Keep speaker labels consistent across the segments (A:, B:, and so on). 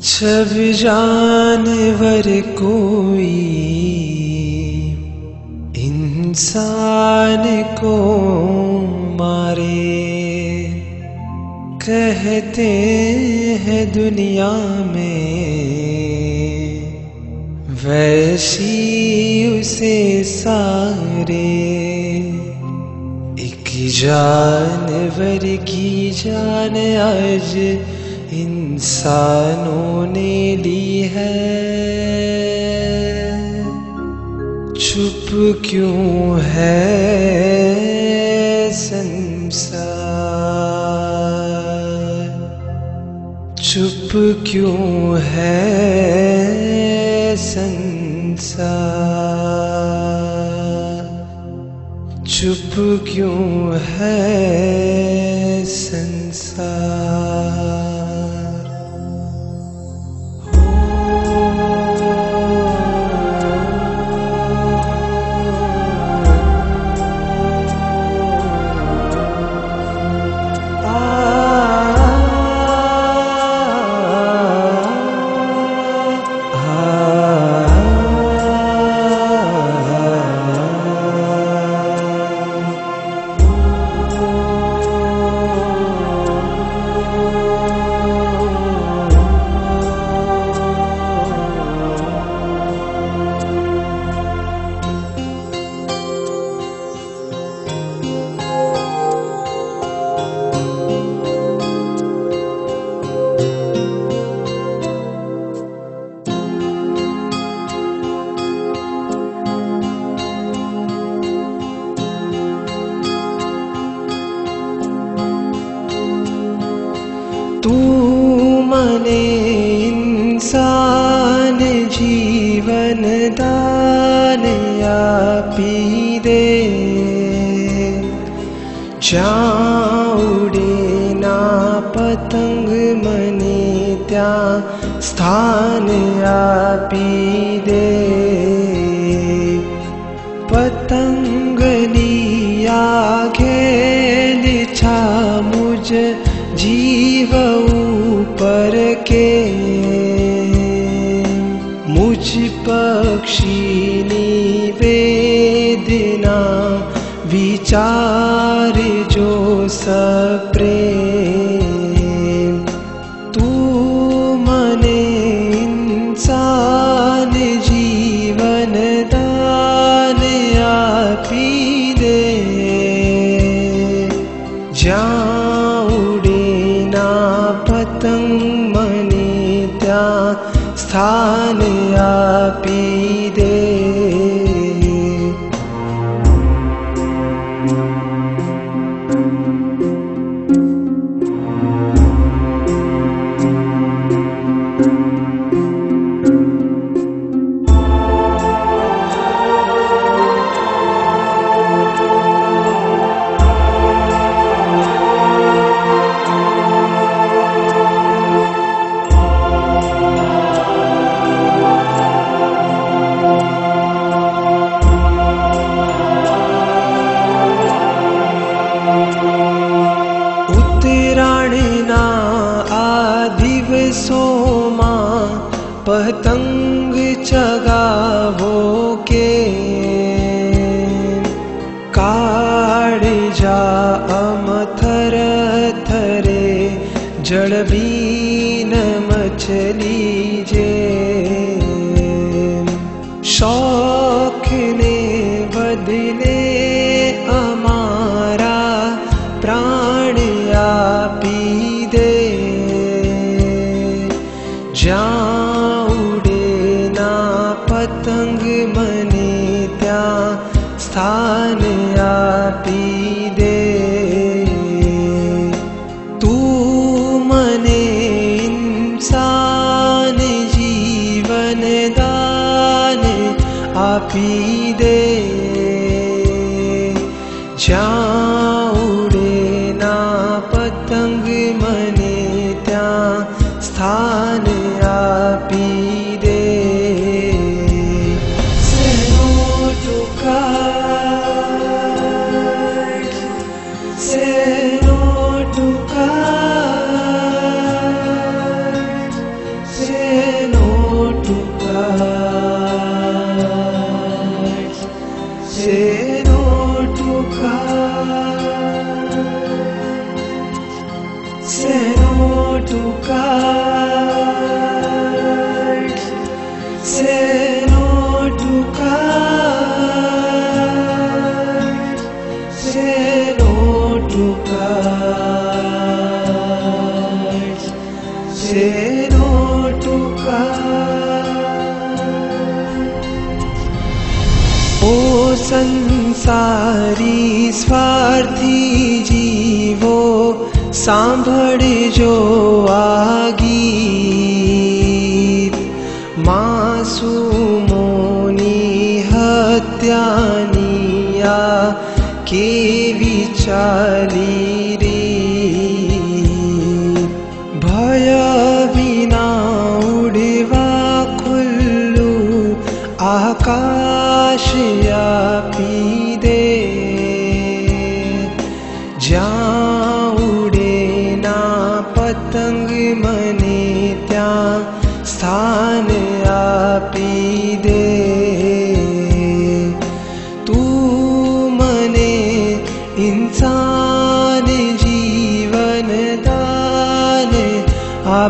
A: जब जानवर कोई, इंसान को मारे। कहते हैं दुनिया में, वैसी उसे सारे। एक जानवर की जान आज इंसानों ने ली है। चुप क्यों है संसार? चुप क्यों है संसार? चुप क्यों है मने इंसान जीवन दान आपी दे। उडे ना पतंग मने त्या स्थान आपी दे जीव ऊपर के मुझ पक्षी वेदना विचार जो सप्रे स्थान आपी पतंग चगावो के काड़ जा अमथर थरे काजा मछली जे शौ 家。ो शे टुका ओ संसारी स्वार्थी जीवो सम्भळो आगी। विचारि रि। भयविना उडवा खुल्लु आकाशया पी दे। ना पतंग मने त्या स्थान आपी दे।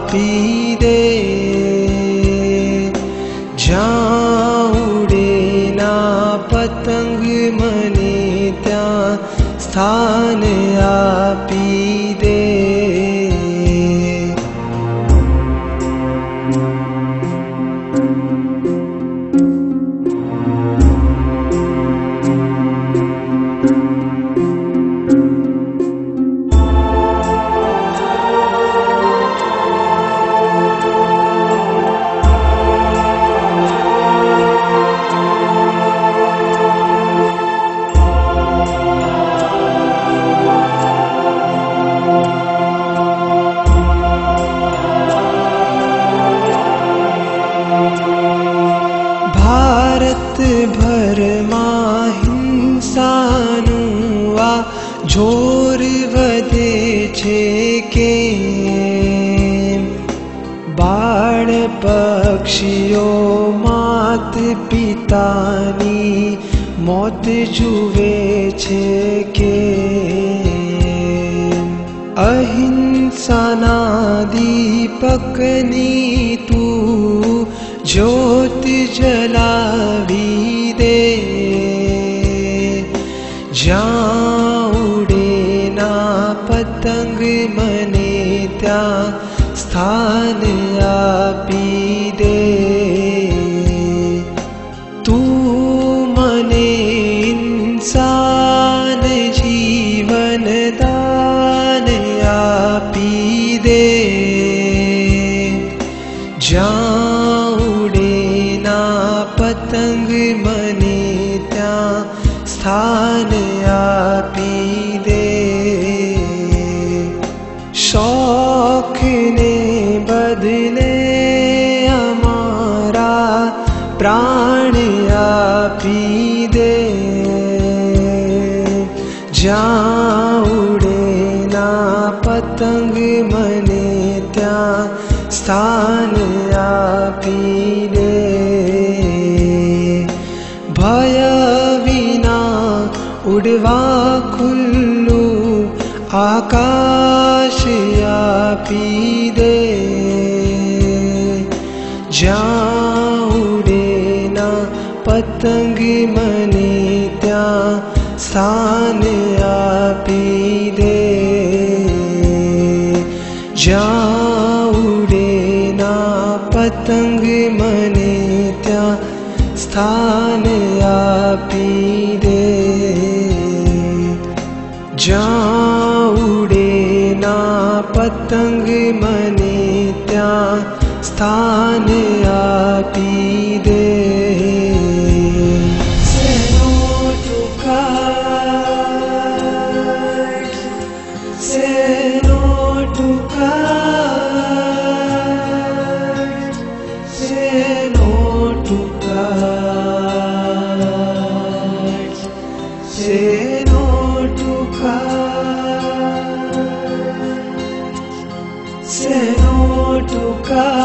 A: पीदे उडेना पतंग मने त्या स्थान आपी भरहिंसे बाण पक्षियो मात पितादि मौत जुवे छे के अहिंसनादिपकी ज्योति जलावी दे। उडे ना पतंग मने त्या स्थान आपी दे। आतंग बनीत्या स्थान आपी दे। शौख ने बदले हमारा प्राण पतङ्ग मनीता स्थानारा प्राणया पि उडेना स्थान आकाशया पिरे जाना पतङ्गीत्या स्थानया पिरे जाेना पतङ्गीत्या स्थानया दे। जा पतङ्गमनित्या स्थानयापि boca.